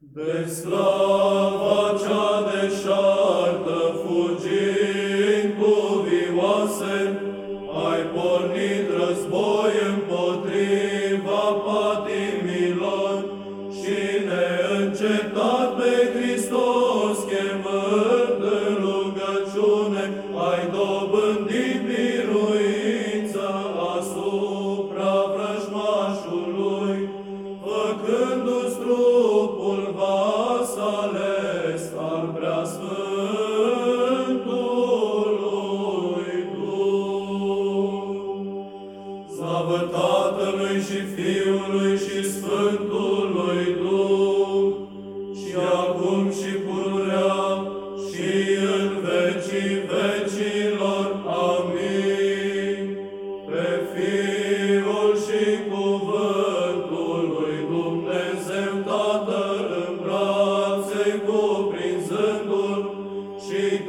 De slava cea deșartă, fugind pluvioase, ai pornit război împotriva patimilor și neîncetat pe Hristos chemând în rugăciune, ai dobândit biruința asupra vrăjmașului, făcându-ți Doresc al preasfântului Duh. Slavă Tatălui și Fiului și Sfântului Duh, și acum și pururea și în vecii vecilor. Amin. Pe Fiul și Cuvântul lui Dumnezeu Tatăl în brațe cu